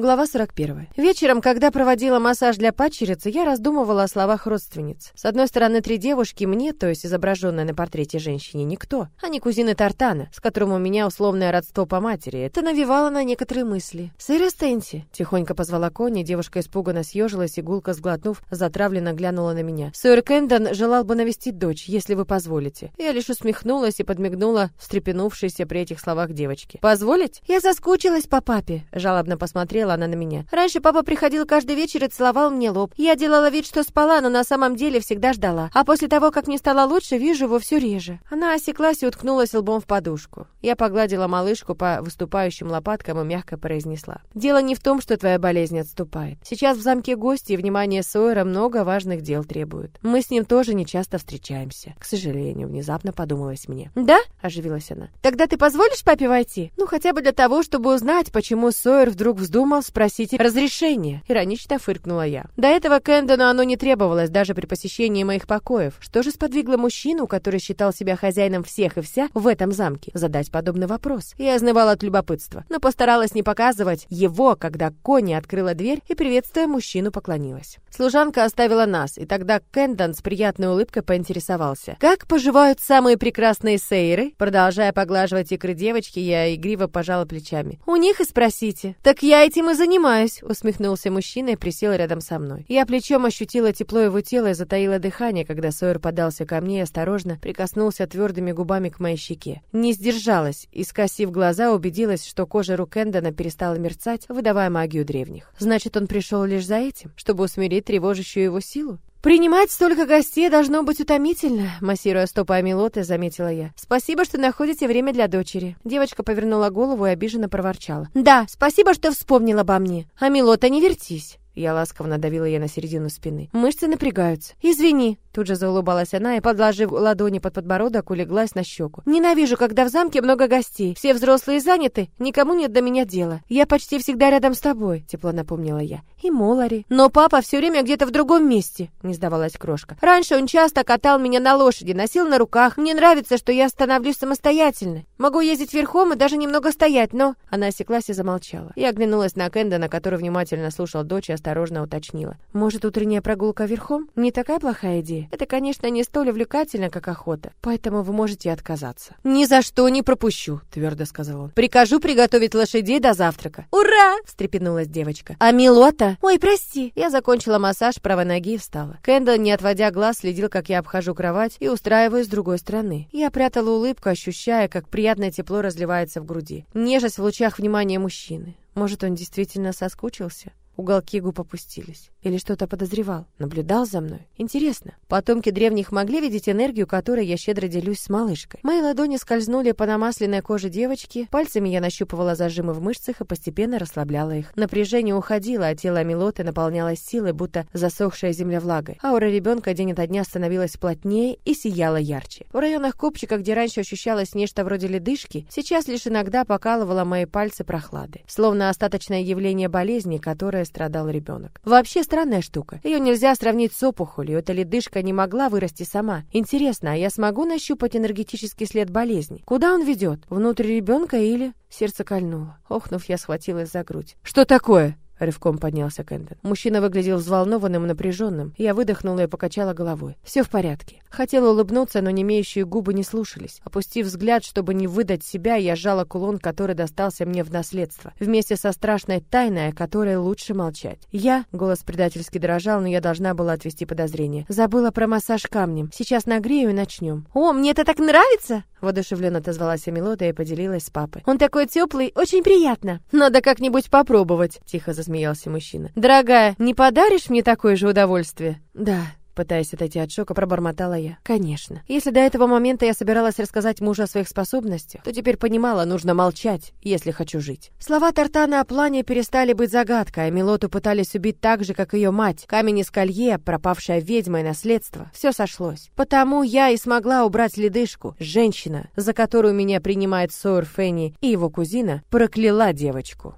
Глава 41. Вечером, когда проводила массаж для падчерицы, я раздумывала о словах родственниц. С одной стороны, три девушки мне, то есть изображенная на портрете женщине, никто. Они кузины Тартана, с которым у меня условное родство по матери. Это навевало на некоторые мысли. «Сэр Стенси», — тихонько позвала Конни, девушка испуганно съежилась и, гулко сглотнув, затравленно глянула на меня. «Сэр Кэндон желал бы навестить дочь, если вы позволите». Я лишь усмехнулась и подмигнула встрепенувшейся при этих словах девочки. «Позволить?» «Я соскучилась по папе», — жалобно посмотрела посмотрела она на меня. Раньше папа приходил каждый вечер и целовал мне лоб. Я делала вид, что спала, но на самом деле всегда ждала. А после того, как мне стало лучше, вижу его все реже. Она осеклась и уткнулась лбом в подушку. Я погладила малышку по выступающим лопаткам и мягко произнесла. «Дело не в том, что твоя болезнь отступает. Сейчас в замке гости и внимание Сойера много важных дел требуют. Мы с ним тоже не часто встречаемся. К сожалению, внезапно подумалось мне. «Да?» – оживилась она. «Тогда ты позволишь папе войти? Ну, хотя бы для того, чтобы узнать, почему Сойер вдруг вздумал подумал спросить разрешение. Иронично фыркнула я. До этого Кэндону оно не требовалось даже при посещении моих покоев. Что же сподвигло мужчину, который считал себя хозяином всех и вся в этом замке, задать подобный вопрос? Я изнывала от любопытства, но постаралась не показывать его, когда Кони открыла дверь и, приветствуя мужчину, поклонилась. Служанка оставила нас, и тогда Кэндон с приятной улыбкой поинтересовался. «Как поживают самые прекрасные сейры?» Продолжая поглаживать икры девочки, я игриво пожала плечами. «У них и спросите». «Так я этим и занимаюсь», — усмехнулся мужчина и присел рядом со мной. Я плечом ощутила тепло его тела и затаила дыхание, когда Сойер подался ко мне и осторожно прикоснулся твердыми губами к моей щеке. Не сдержалась и, скосив глаза, убедилась, что кожа рук Эндона перестала мерцать, выдавая магию древних. Значит, он пришел лишь за этим, чтобы усмирить тревожащую его силу? «Принимать столько гостей должно быть утомительно», — массируя стопы Амилоты, заметила я. «Спасибо, что находите время для дочери». Девочка повернула голову и обиженно проворчала. «Да, спасибо, что вспомнил обо мне. Амилота, не вертись». Я ласково надавила ей на середину спины. Мышцы напрягаются. «Извини», Тут же заулыбалась она и, подложив ладони под подбородок, улеглась на щеку. «Ненавижу, когда в замке много гостей. Все взрослые заняты, никому нет до меня дела. Я почти всегда рядом с тобой», — тепло напомнила я. «И Молари». «Но папа все время где-то в другом месте», — не сдавалась крошка. «Раньше он часто катал меня на лошади, носил на руках. Мне нравится, что я становлюсь самостоятельной. Могу ездить верхом и даже немного стоять, но...» Она осеклась и замолчала. Я оглянулась на Кэндона, который внимательно слушал дочь и осторожно уточнила. «Может, утренняя прогулка верхом? Не такая плохая идея?» Это, конечно, не столь увлекательно, как охота, поэтому вы можете отказаться. «Ни за что не пропущу», — твердо сказал он. «Прикажу приготовить лошадей до завтрака». «Ура!» — встрепенулась девочка. «А Милота?» «Ой, прости». Я закончила массаж правой ноги и встала. Кэндалл, не отводя глаз, следил, как я обхожу кровать и устраиваюсь с другой стороны. Я прятала улыбку, ощущая, как приятное тепло разливается в груди. Нежность в лучах внимания мужчины. Может, он действительно соскучился? Уголки губ опустились. Или что-то подозревал? Наблюдал за мной? Интересно. Потомки древних могли видеть энергию, которой я щедро делюсь с малышкой. Мои ладони скользнули по намасленной коже девочки, пальцами я нащупывала зажимы в мышцах и постепенно расслабляла их. Напряжение уходило, а тело Милоты наполнялось силой, будто засохшая земля влагой. Аура ребенка день ото дня становилась плотнее и сияла ярче. В районах копчика, где раньше ощущалось нечто вроде ледышки, сейчас лишь иногда покалывало мои пальцы прохлады. Словно остаточное явление болезни, которое страдал ребенок. Вообще странная штука. Ее нельзя сравнить с опухолью. Эта ледышка не могла вырасти сама. Интересно, а я смогу нащупать энергетический след болезни? Куда он ведет? Внутрь ребенка или... Сердце кольнуло. Охнув, я схватилась за грудь. «Что такое?» Рывком поднялся Кэндон. Мужчина выглядел взволнованным и напряженным. Я выдохнула и покачала головой. Все в порядке. Хотела улыбнуться, но немеющие губы не слушались. Опустив взгляд, чтобы не выдать себя, я сжала кулон, который достался мне в наследство. Вместе со страшной тайной, о которой лучше молчать. Я, голос предательски дрожал, но я должна была отвести подозрение. Забыла про массаж камнем. Сейчас нагрею и начнем. «О, мне это так нравится!» Воодушевленно отозвалась Амилода и поделилась с папой. «Он такой теплый, очень приятно!» «Надо как-нибудь попробовать!» Тихо засмеялся мужчина. «Дорогая, не подаришь мне такое же удовольствие?» «Да», Пытаясь отойти от шока, пробормотала я. Конечно. Если до этого момента я собиралась рассказать мужу о своих способностях, то теперь понимала, нужно молчать, если хочу жить. Слова Тартана о плане перестали быть загадкой, а Милоту пытались убить так же, как ее мать. Камень из колье, пропавшая ведьма и наследство. Все сошлось. Потому я и смогла убрать ледышку. Женщина, за которую меня принимает Сойер Фенни и его кузина, прокляла девочку.